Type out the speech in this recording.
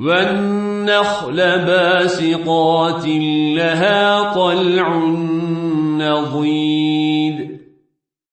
والنخل باسقات لها طلع نضيد.